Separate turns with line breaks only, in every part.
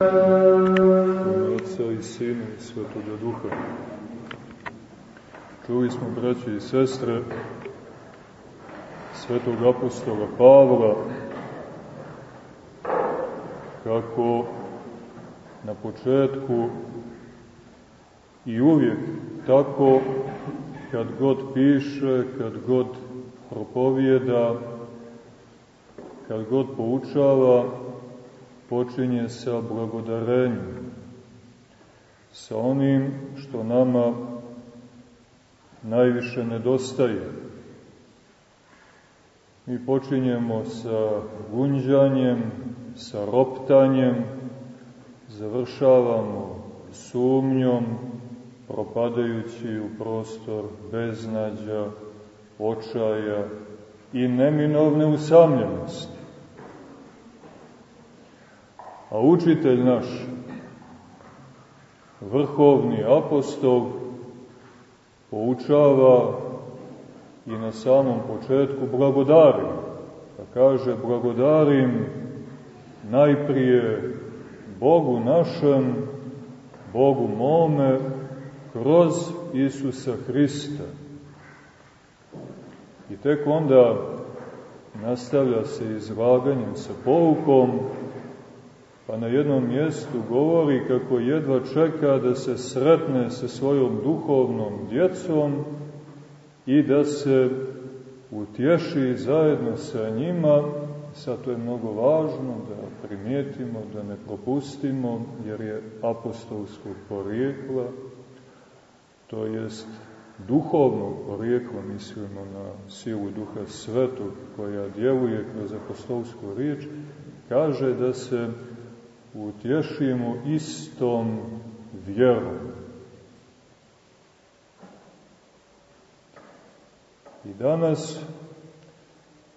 Otca i Sina i Svetoga Duha. Čuli smo, braće i sestre, Svetog apostola Pavla, kako na početku i uvijek tako kad god piše, kad god propovijeda, kad god poučava, počinje sa blagodarenjem, sa onim što nama najviše nedostaje. Mi počinjemo sa gunđanjem, sa roptanjem, završavamo sumnjom, propadajući u prostor beznađa, očaja i neminovne usamljenosti. A učitelj naš, vrhovni apostol, poučava i na samom početku blagodarim. Pa kaže, blagodarim najprije Bogu našem, Bogu mome, kroz Isusa Hrista. I tek onda nastavlja se izlaganjem sa poukom, pa na jednom mjestu govori kako jedva čeka da se sretne sa svojom duhovnom djecom i da se utješi zajedno sa njima, sad to je mnogo važno da primijetimo, da ne propustimo, jer je apostolskog porijekla, to jest duhovnog porijekla, mislimo na silu duha svetog koja djeluje kroz apostolsku riječ, kaže da se utješimo istom vjerom. I danas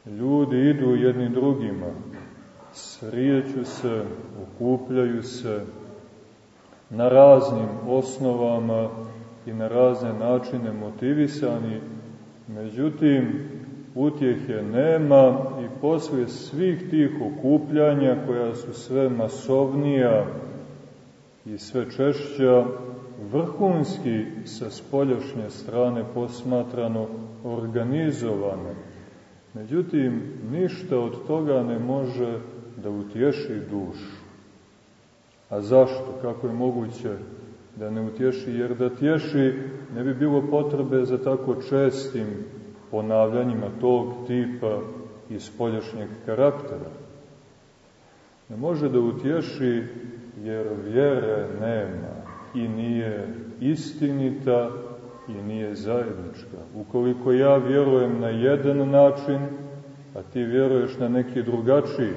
ljudi idu jedni drugima, srijeću se, okupljaju se na raznim osnovama i na razne načine motivisani, međutim, utjehe nema i poslije svih tih okupljanja koja su sve masovnija i sve češća, vrhunski sa spoljašnje strane posmatrano organizovano. Međutim, ništa od toga ne može da utješi dušu. A zašto? Kako je moguće da ne utješi? Jer da tješi ne bi bilo potrebe za tako čestim ponavljanjima tog tipa i spoljašnjeg karaktera. Ne može da utješi jer vjere nema i nije istinita i nije zajednička. Ukoliko ja vjerujem na jedan način, a ti vjeruješ na neki drugačiji,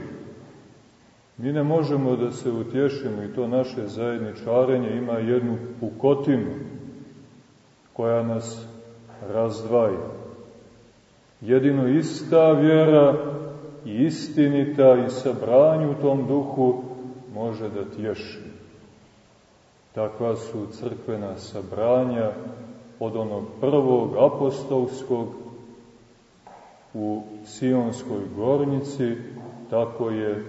mi ne možemo da se utješimo i to naše zajedničarenje ima jednu pukotinu koja nas razdvaja. Jedino ista vjera i istinita i sabranju u tom duhu može da tješi. Takva su crkvena sabranja od onog prvog apostolskog u Sionskoj gornici, tako je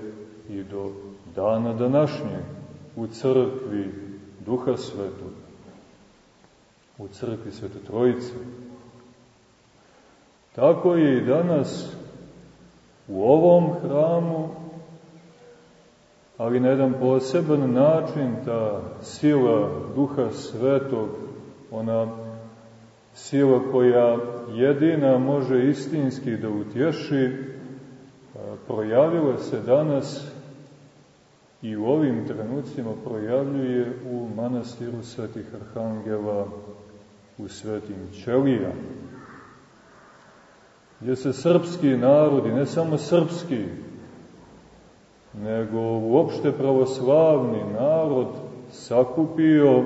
i do dana današnjeg u crkvi Duha Svetog, u crkvi Svete Trojice. Tako je i danas u ovom hramu, ali na jedan poseban način ta sila Duha Svetog, ona sila koja jedina može istinski da utješi, projavila se danas i u ovim trenucima projavljuje u manastiru svetih arhangela u svetim ćelijama gdje se srpski narodi, ne samo srpski, nego uopšte pravoslavni narod sakupio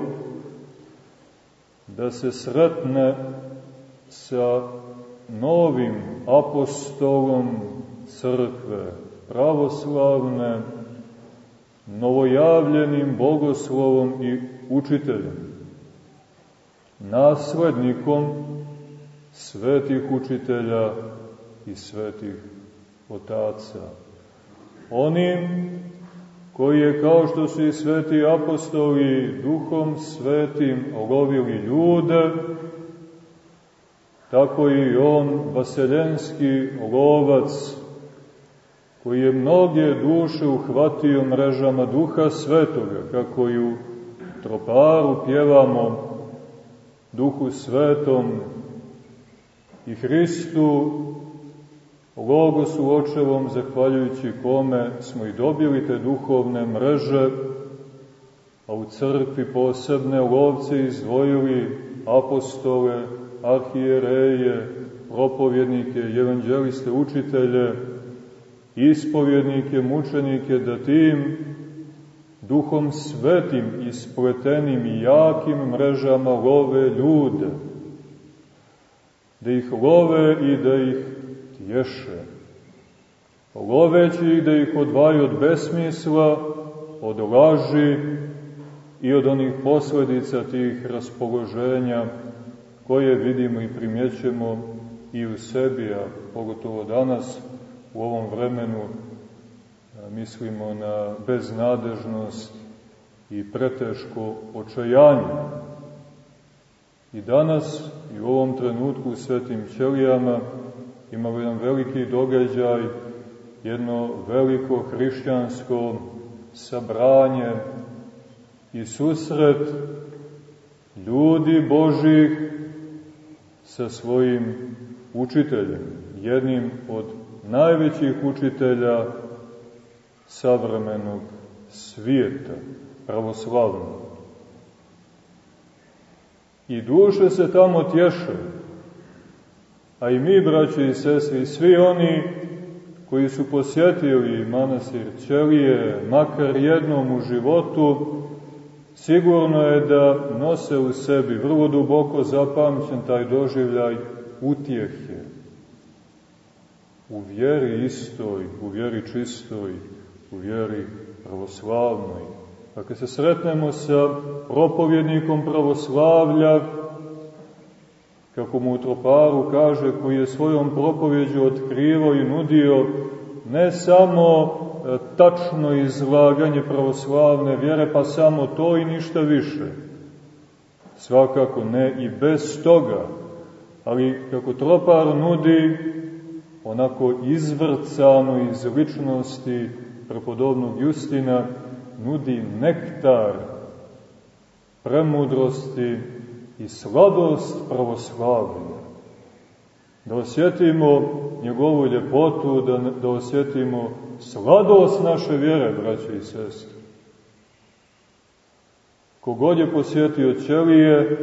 da se sretne sa novim apostolom crkve, pravoslavne, novojavljenim bogoslovom i učiteljem, naslednikom svetih učitelja i svetih otaca. Onim koji je kao što su i sveti apostoli duhom svetim lovili ljude, tako i on, vaseljenski lovac, koji je mnoge duše uhvatio mrežama duha svetoga, kako i u troparu pjevamo duhu svetom i Hristu, Logosu očevom, zahvaljujući kome smo i dobili te duhovne mreže, a u crkvi posebne lovce izdvojili apostole, arhijereje, propovjednike, evanđeliste, učitelje, ispovjednike, mučenike, da tim duhom svetim, ispletenim i jakim mrežama love ljude, da ih love i da ih tješe, loveći ih da ih odvaju od besmisla, od laži i od onih posledica tih raspoloženja koje vidimo i primjećemo i u sebi, a pogotovo danas, u ovom vremenu, mislimo na beznadežnost i preteško očajanje. I danas, i u ovom trenutku u svetim ćelijama, imamo jedan veliki događaj, jedno veliko hrišćansko sabranje i susret ljudi Božih sa svojim učiteljem, jednim od najvećih učitelja savremenog svijeta, pravoslavnog. I duše se tamo tješe, a i mi, braće i sestri, svi oni koji su posjetili manastir Ćelije, makar jednom u životu, sigurno je da nose u sebi vrlo duboko zapamćen taj doživljaj utjehe. U vjeri istoj, u vjeri čistoj, u vjeri pravoslavnoj. Dakle, se sretnemo sa propovjednikom pravoslavlja, kako mu u troparu kaže, koji je svojom propovjeđu otkrivao i nudio ne samo e, tačno izlaganje pravoslavne vjere, pa samo to i ništa više. Svakako ne i bez toga, ali kako tropar nudi onako izvrcano iz ličnosti prepodobnog Justina, nudi nektar premudrosti i sladost pravoslavlja. Da osjetimo njegovu ljepotu, da, da osjetimo sladost naše vjere, braće i sestre. Kogod je posjetio ćelije,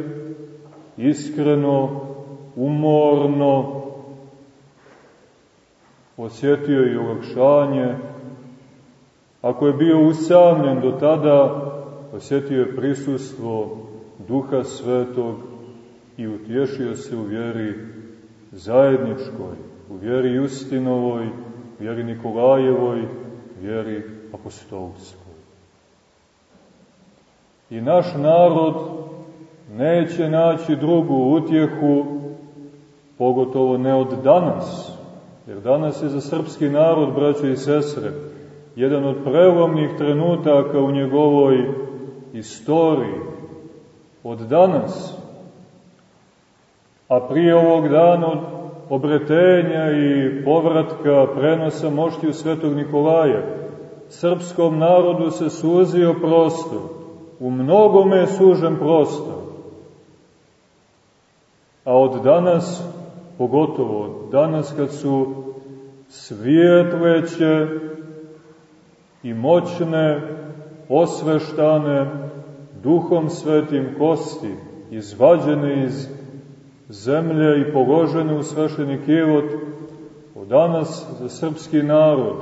iskreno, umorno, osjetio i olakšanje, ako je bio usamljen do tada, osjetio je prisustvo Duha Svetog i utješio se u vjeri zajedničkoj, u vjeri Justinovoj, vjeri Nikolajevoj, vjeri apostolskoj. I naš narod neće naći drugu utjehu, pogotovo ne od danas, jer danas je za srpski narod, braće i sestre, jedan od prelomnih trenutaka u njegovoj istoriji, od danas, a prije ovog dana od obretenja i povratka prenosa moštiju svetog Nikolaja, srpskom narodu se suzio prostor, u mnogome je sužen prostor. A od danas, pogotovo od danas kad su svijetleće i moćne, osveštane, duhom svetim kosti, izvađene iz zemlje i položene u svešeni kivot, od danas za srpski narod.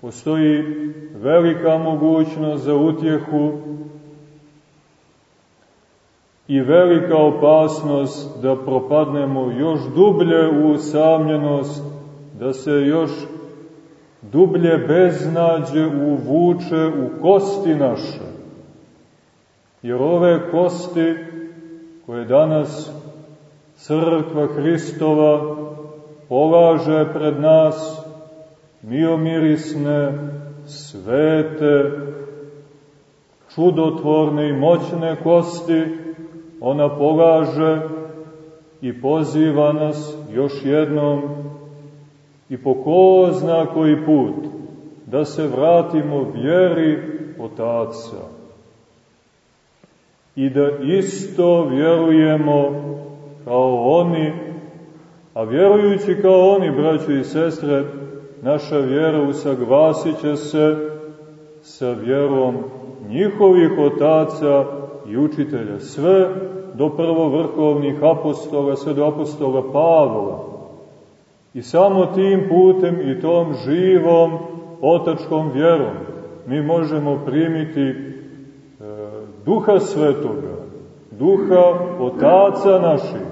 Postoji velika mogućnost za utjehu i velika opasnost da propadnemo još dublje u usamljenost, da se još dublje beznađe uvuče u kosti naše. Jer ove kosti koje danas crkva Hristova polaže pred nas, miomirisne, svete, čudotvorne i moćne kosti, ona polaže i poziva nas još jednom i po ko zna koji put da se vratimo vjeri Otaca i da isto vjerujemo kao oni, a vjerujući kao oni, braćo i sestre, naša vjera usaglasit će se sa vjerom njihovih otaca i učitelja, sve do prvovrhovnih apostola, sve do apostola Pavla. I samo tim putem i tom živom otačkom vjerom mi možemo primiti e, duha svetoga, duha otaca naših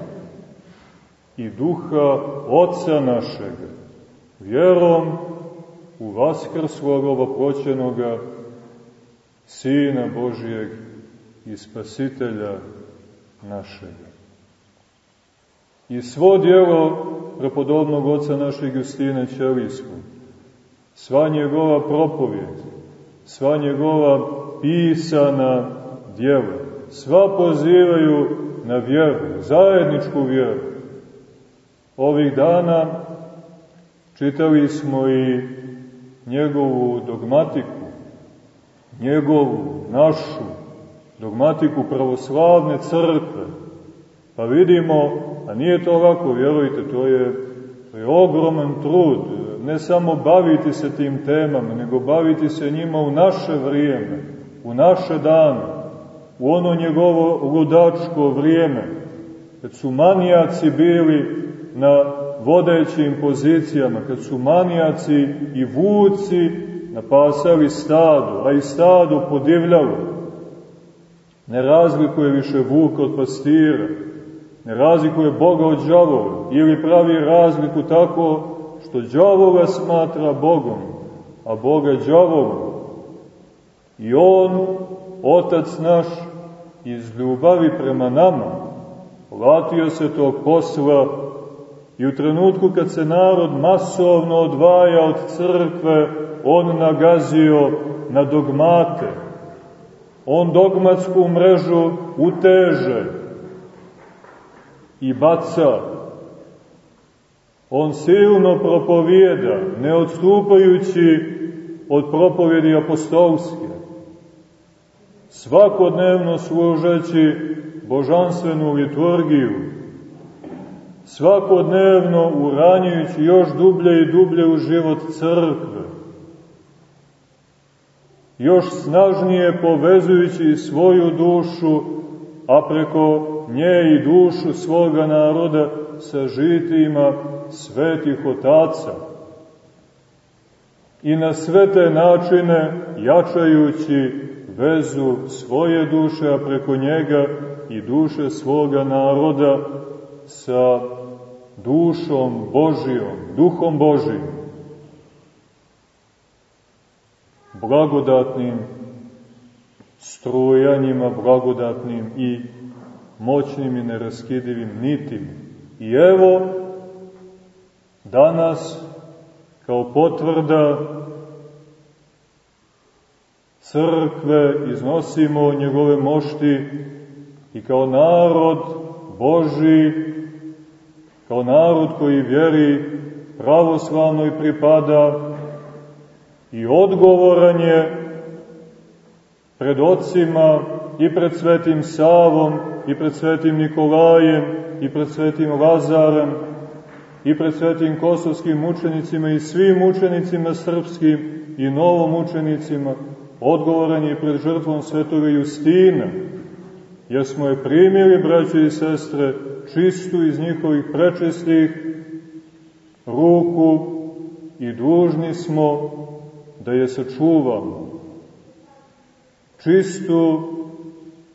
i duha oca našega, vjerom u vaskrslog ovoproćenoga Sina Božijeg i Spasitelja našega. I svo dijelo prepodobnog oca našeg Justina Ćelijskog, sva njegova propovjed, sva njegova pisana djela, sva pozivaju na vjeru, zajedničku vjeru. Ovih dana čitali smo i njegovu dogmatiku, njegovu, našu, dogmatiku pravoslavne crkve. Pa vidimo, a nije to ovako, vjerujte, to je, to je ogroman trud, ne samo baviti se tim temama, nego baviti se njima u naše vrijeme, u naše dane, u ono njegovo ludačko vrijeme, kad su manijaci bili na vodećim pozicijama, kad su manijaci i vuci napasali stadu, a i stadu podivljalo. Ne razlikuje više vuka od pastira, ne razlikuje Boga od džavola, ili pravi razliku tako što džavola smatra Bogom, a Boga džavolom. I On, Otac naš, iz ljubavi prema nama, vratio se tog posla i u trenutku kad se narod masovno odvaja od crkve, on nagazio na dogmate. On dogmatsku mrežu uteže i baca. On silno propovijeda, ne odstupajući od propovjedi apostolske. Svakodnevno služeći božanstvenu liturgiju, svakodnevno uranjujući još dublje i dublje u život crkve, još snažnije povezujući svoju dušu, a preko nje i dušu svoga naroda sa žitima svetih otaca. I na sve te načine jačajući vezu svoje duše, a preko njega i duše svoga naroda sa dušom Božijom, duhom Božijom, blagodatnim strujanjima, blagodatnim i moćnim i neraskidivim nitima. I evo, danas, kao potvrda crkve, iznosimo njegove mošti i kao narod Boži, kao narod koji vjeri pravoslavnoj pripada i odgovoran je pred ocima i pred svetim Savom i pred svetim Nikolajem i pred svetim Lazarem i pred svetim kosovskim mučenicima i svim mučenicima srpskim i novom mučenicima, odgovoran je pred žrtvom svetoga Justina, jer smo je primili, braće i sestre, čistu iz njihovih prečestih ruku i dužni smo da je sačuvamo. Čistu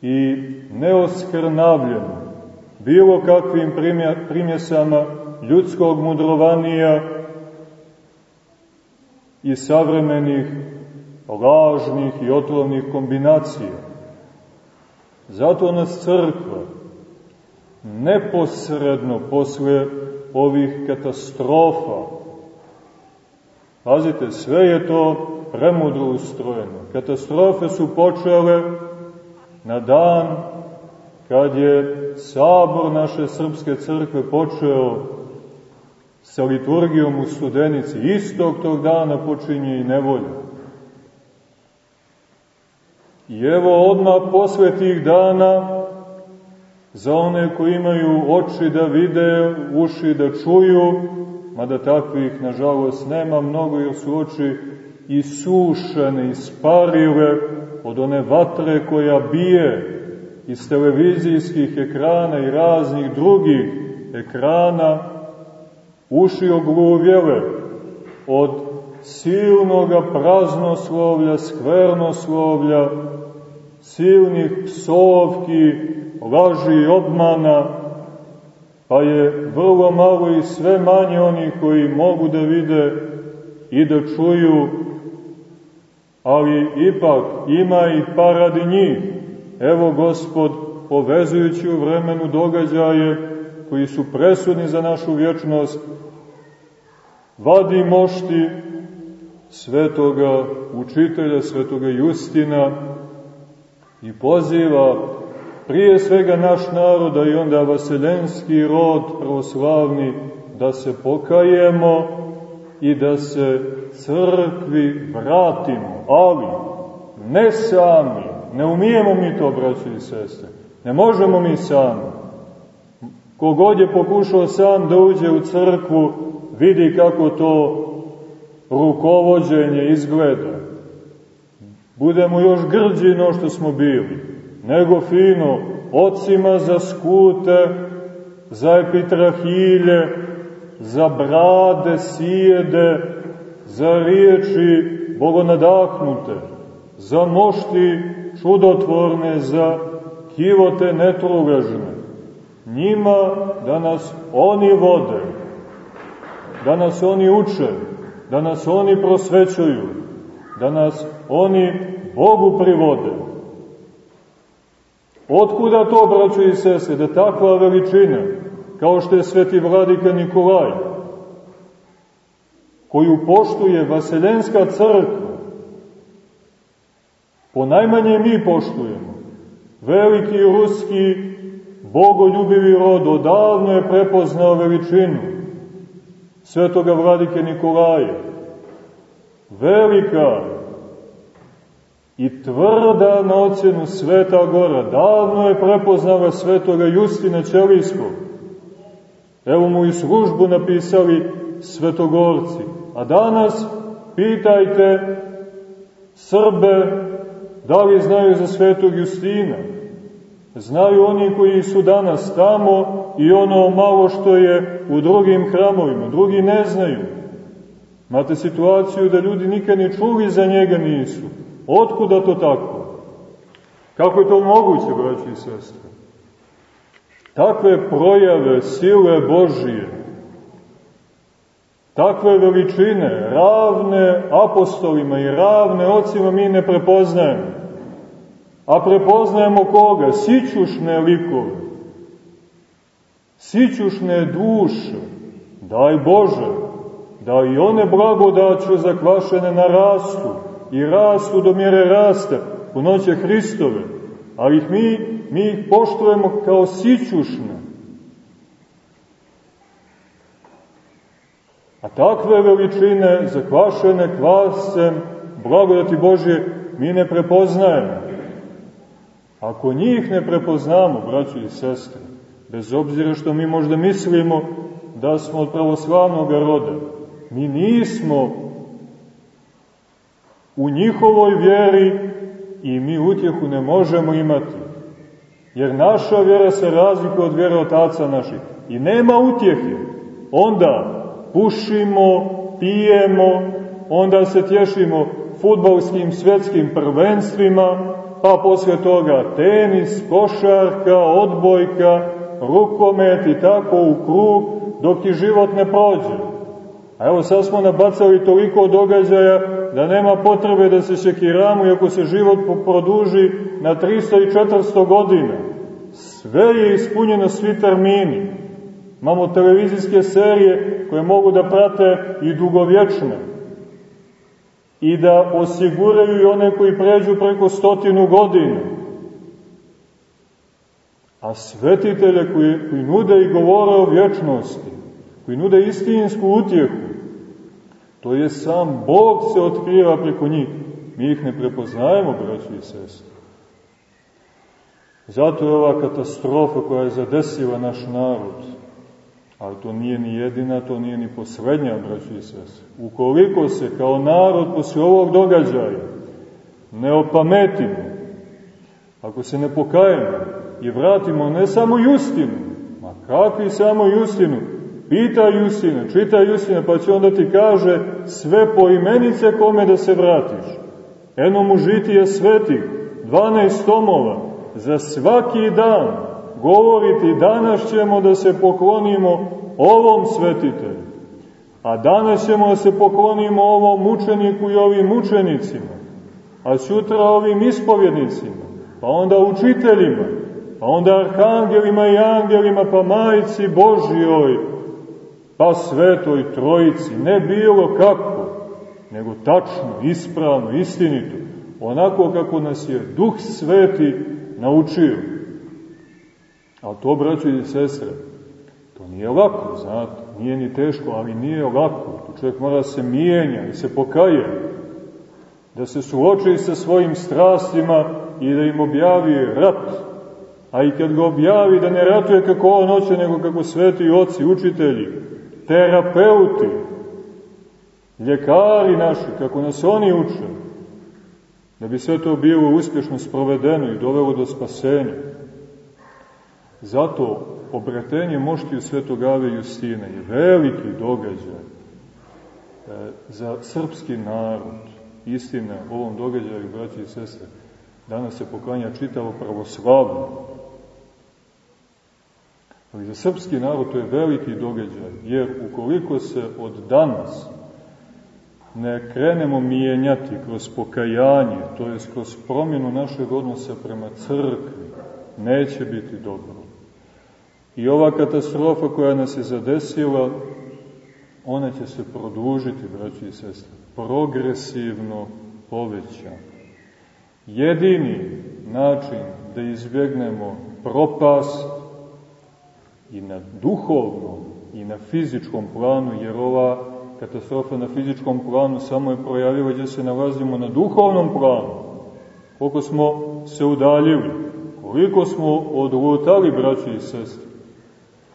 i neoskrnavljenu, bilo kakvim primjesama ljudskog mudrovanija i savremenih lažnih i otrovnih kombinacija. Zato nas crkva neposredno posle ovih katastrofa, pazite, sve je to premudro ustrojeno. Katastrofe su počele na dan kad je sabor naše srpske crkve počeo sa liturgijom u studenici. Istog tog dana počinje i nevolja. I evo odmah posle tih dana, za one koji imaju oči da vide, uši da čuju, mada takvih, nažalost, nema mnogo, jer su oči isušene, isparile od one vatre koja bije iz televizijskih ekrana i raznih drugih ekrana, uši ogluvjele od silnoga praznoslovlja, skvernoslovlja, silnih psovki, laži i obmana, pa je vrlo malo i sve manje onih koji mogu da vide i da čuju, ali ipak ima i pa radi njih. Evo Gospod, povezujući u vremenu događaje koji su presudni za našu vječnost, vadi mošti svetoga učitelja, svetoga Justina i poziva prije svega naš narod, a i onda vaseljenski rod pravoslavni, da se pokajemo i da se crkvi vratimo, ali ne sami, ne umijemo mi to, braći i sestre, ne možemo mi sami. Kogod je pokušao sam da uđe u crkvu, vidi kako to rukovođenje izgleda. Budemo još grđi no što smo bili, nego fino, ocima za skute, za epitrahilje, za brade, sijede, za riječi bogonadahnute, za mošti čudotvorne, za kivote netrugažne. Njima da nas oni vode, da nas oni uče, da nas oni prosvećuju, da nas oni Bogu privode. Otkuda to, braćo i sese, da takva veličina, kao što je sveti vladika Nikolaj, koju poštuje Vaseljenska crkva, po najmanje mi poštujemo, veliki ruski bogoljubivi rod odavno je prepoznao veličinu svetoga vladike Nikolaja. Velika i tvrda na ocjenu Sveta Gora, davno je prepoznala svetoga Justina Ćelijskog. Evo mu i službu napisali svetogorci. A danas pitajte Srbe da li znaju za svetog Justina. Znaju oni koji su danas tamo i ono malo što je u drugim hramovima. Drugi ne znaju. Imate situaciju da ljudi nikad ni čuli za njega nisu. Otkuda to tako? Kako je to moguće, braći i sestre? Takve projave sile Božije, takve veličine, ravne apostolima i ravne ocima mi ne prepoznajemo. A prepoznajemo koga? Sićušne likove, sićušne duše, daj Bože, da i one blagodaću zakvašene narastu i rastu do mjere rasta u noće Hristove, ali ih mi, mi ih poštujemo kao sićušne. A takve veličine, zakvašene kvasem, blagodati Božje, mi ne prepoznajemo. Ako njih ne prepoznamo, braći i sestre, bez obzira što mi možda mislimo da smo od pravoslavnog roda, mi nismo u njihovoj vjeri i mi utjehu ne možemo imati. Jer naša vjera se razlikuje od vjere otaca naših. I nema utjehe. Onda pušimo, pijemo, onda se tješimo futbalskim svjetskim prvenstvima, pa posle toga tenis, košarka, odbojka, rukomet i tako u krug, dok ti život ne prođe. A evo sad smo nabacali toliko događaja da nema potrebe da se šekiramo, iako se život produži na 300 i 400 godina. Sve je ispunjeno, svi termini. Imamo televizijske serije koje mogu da prate i dugovječne. i da osiguraju i one koji pređu preko stotinu godina. A svetitelje koji, koji nude i govore o vječnosti, koji nude istinsku utjehu, to je sam Bog se otkriva preko njih. Mi ih ne prepoznajemo, braći i sestri. Zato je ova katastrofa koja je zadesila naš narod, ali to nije ni jedina, to nije ni poslednja, braći i sestri. Ukoliko se kao narod posle ovog događaja ne opametimo, ako se ne pokajemo i vratimo ne samo Justinu, ma kakvi samo Justinu, pita Justina, čita Justina, pa će onda ti kaže sve po imenice kome da se vratiš. Eno mu žitije svetih, 12 tomova, za svaki dan govoriti danas ćemo da se poklonimo ovom svetitelju, a danas ćemo da se poklonimo ovom mučeniku i ovim mučenicima, a sutra ovim ispovjednicima, pa onda učiteljima, pa onda arhangelima i angelima, pa majici Božjoj, pa svetoj trojici, ne bilo kako, nego tačno, ispravno, istinito, onako kako nas je Duh Sveti naučio. Ali to, braćo i sestre, to nije lako, znate, nije ni teško, ali nije lako. To čovjek mora da se mijenja i se pokaje, da se suoči sa svojim strastima i da im objavi rat. A i kad ga objavi, da ne ratuje kako on hoće, nego kako sveti oci, učitelji, terapeuti, ljekari naši, kako nas oni uče, da bi sve to bilo uspješno sprovedeno i dovelo do spasenja. Zato obratenje moštiju svetog Ave Justine je veliki događaj e, za srpski narod. Istina, ovom događaju, braći i sestre, danas se poklanja čitavo pravoslavno. Ali za srpski narod to je veliki događaj, jer ukoliko se od danas ne krenemo mijenjati kroz pokajanje, to je kroz promjenu našeg odnosa prema crkvi, neće biti dobro. I ova katastrofa koja nas je zadesila, ona će se produžiti, braći i sestre, progresivno poveća. Jedini način da izbjegnemo propast i na duhovnom i na fizičkom planu, jer ova katastrofa na fizičkom planu samo je projavila gdje se nalazimo na duhovnom planu. Koliko smo se udaljili, koliko smo odlutali, braći i sestri.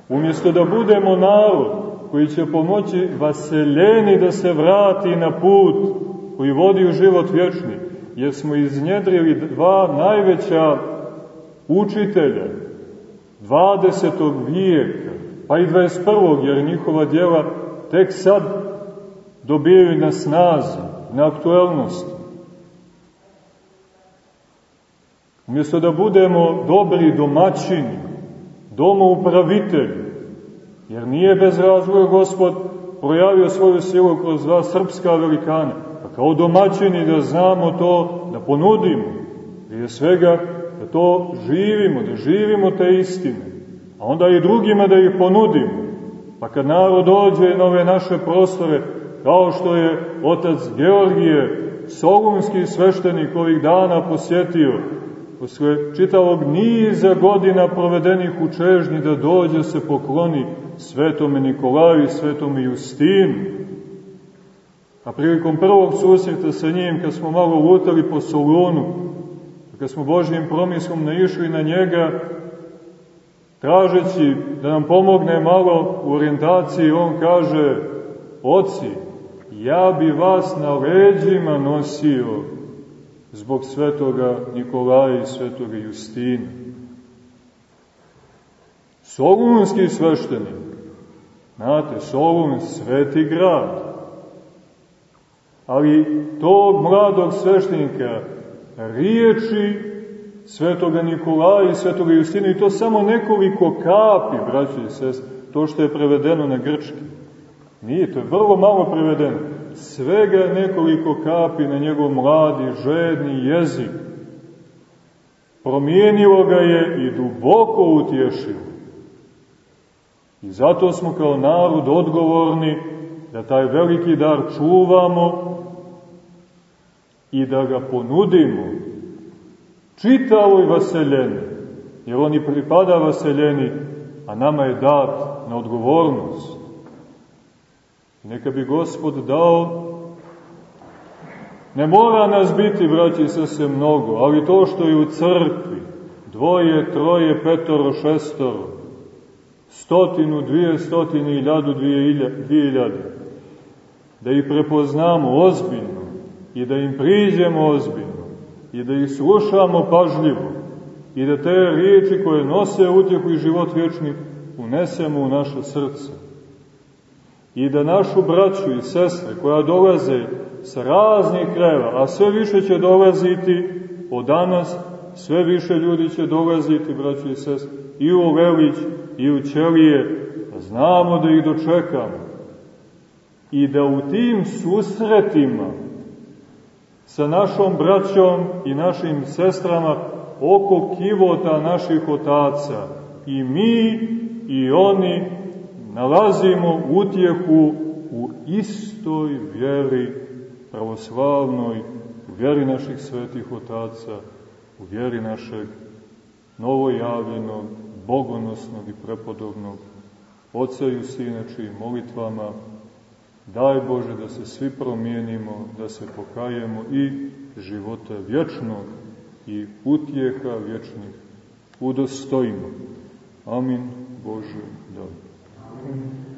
Umjesto da budemo narod koji će pomoći vaseljeni da se vrati na put koji vodi u život vječni, jer smo iznjedrili dva najveća učitelja 20. vijeka, pa i 21. jer njihova djela tek sad dobijaju na snazi, na aktuelnosti. Umjesto da budemo dobri domaćini, domoupravitelji, jer nije bez razloga Gospod projavio svoju silu kroz dva srpska velikana, pa kao domaćini da znamo to, da ponudimo, prije svega da to živimo, da živimo te istine, a onda i drugima da ih ponudimo, pa kad narod dođe na ove naše prostore, kao što je otac Georgije, solunski sveštenik ovih dana posjetio, posle čitavog niza godina provedenih u čežnji da dođe se pokloni svetome Nikolaju i svetome Justinu. A prilikom prvog susreta sa njim, kad smo malo lutali po Solunu, kad smo Božijim promislom naišli na njega, tražeći da nam pomogne malo u orijentaciji, on kaže, oci, ja bi vas na leđima nosio zbog svetoga Nikolaja i svetoga Justina. Solunski sveštenik, znate, Solun, sveti grad, ali tog mladog sveštenika riječi svetoga Nikolaja i svetoga Justina i to samo nekoliko kapi, braći i sest, to što je prevedeno na grčki. Nije, to je vrlo malo prevedeno. Svega nekoliko kapi na njegov mladi, žedni jezik. Promijenilo ga je i duboko utješilo. I zato smo kao narod odgovorni da taj veliki dar čuvamo i da ga ponudimo čitavoj vaseljeni, jer oni pripada vaseljeni, a nama je dat na odgovornost. Neka bi Gospod dao, ne mora nas biti, braći se se mnogo, ali to što je u crkvi, dvoje, troje, petoro, šestoro, stotinu, dvije stotine, iljadu, dvije iljade, da ih prepoznamo ozbiljno i da im priđemo ozbiljno i da ih slušamo pažljivo i da te riječi koje nose utjehu i život vječni unesemo u naše srce. I da našu braću i sestre koja dolaze sa raznih krajeva, a sve više će dolaziti od danas, sve više ljudi će dolaziti, braću i sestre, i u Lelić, i u Ćelije, da znamo da ih dočekamo. I da u tim susretima sa našom braćom i našim sestrama oko kivota naših otaca. I mi i oni nalazimo utjehu u istoj vjeri pravoslavnoj, u vjeri naših svetih otaca, u vjeri našeg novojavljenog, bogonosnog i prepodobnog Oca i Sina, molitvama daj Bože da se svi promijenimo, da se pokajemo i života vječnog i utjeha vječnih udostojimo. Amin Bože, da. Amin.